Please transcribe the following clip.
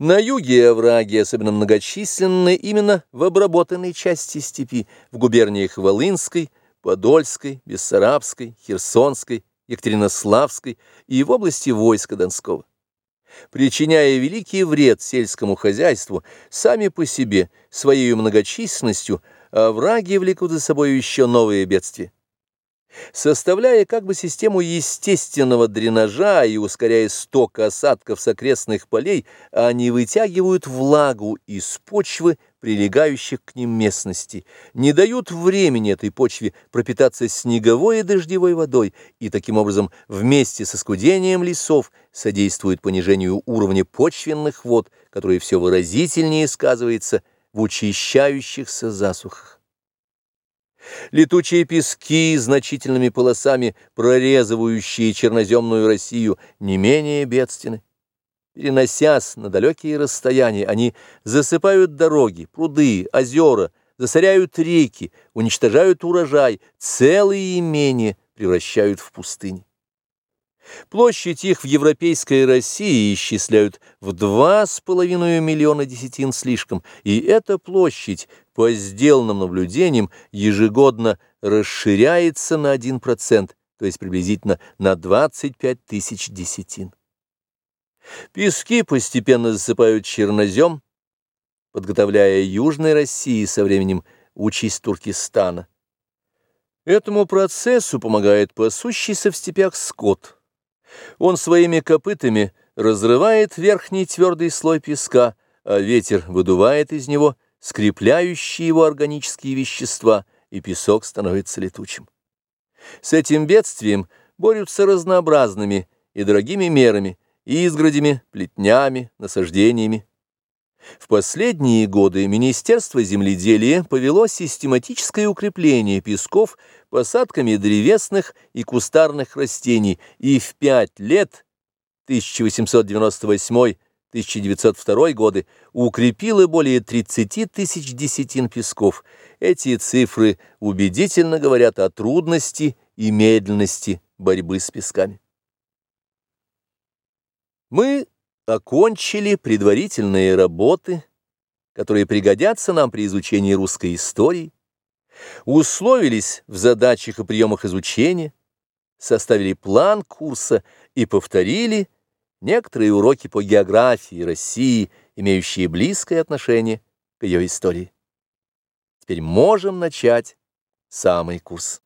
На юге овраги особенно многочисленны именно в обработанной части степи, в губерниях Волынской, Подольской, Бессарабской, Херсонской, Екатеринославской и в области войска Донского. Причиняя великий вред сельскому хозяйству, сами по себе, своей многочисленностью, овраги влекут за собой еще новые бедствия. Составляя как бы систему естественного дренажа и ускоряя сток осадков с окрестных полей, они вытягивают влагу из почвы, прилегающих к ним местностей, не дают времени этой почве пропитаться снеговой и дождевой водой и таким образом вместе со скудением лесов содействуют понижению уровня почвенных вод, которое все выразительнее сказывается в учащающихся засухах. Летучие пески, значительными полосами прорезывающие черноземную Россию, не менее бедственны. Переносясь на далекие расстояния, они засыпают дороги, пруды, озера, засоряют реки, уничтожают урожай, целые имения превращают в пустыни. Площадь их в европейской России исчисляют в два с половиной миллиона десятин слишком, и эта площадь, по сделанным наблюдениям, ежегодно расширяется на 1%, то есть приблизительно на 25 тысяч десятин. Пески постепенно засыпают чернозем, подготовляя Южной России со временем участь Туркестана. Этому процессу помогает пасущийся в степях скот – он своими копытами разрывает верхний твердый слой песка, а ветер выдувает из него скрепляющие его органические вещества, и песок становится летучим. С этим бедствием борются разнообразными и дорогими мерами, изгородями, плетнями, насаждениями. В последние годы Министерство земледелия повело систематическое укрепление песков посадками древесных и кустарных растений, и в пять лет 1898-1902 годы укрепило более 30 тысяч десятин песков. Эти цифры убедительно говорят о трудности и медленности борьбы с песками. Мы окончили предварительные работы, которые пригодятся нам при изучении русской истории, условились в задачах и приемах изучения, составили план курса и повторили некоторые уроки по географии России, имеющие близкое отношение к ее истории. Теперь можем начать самый курс.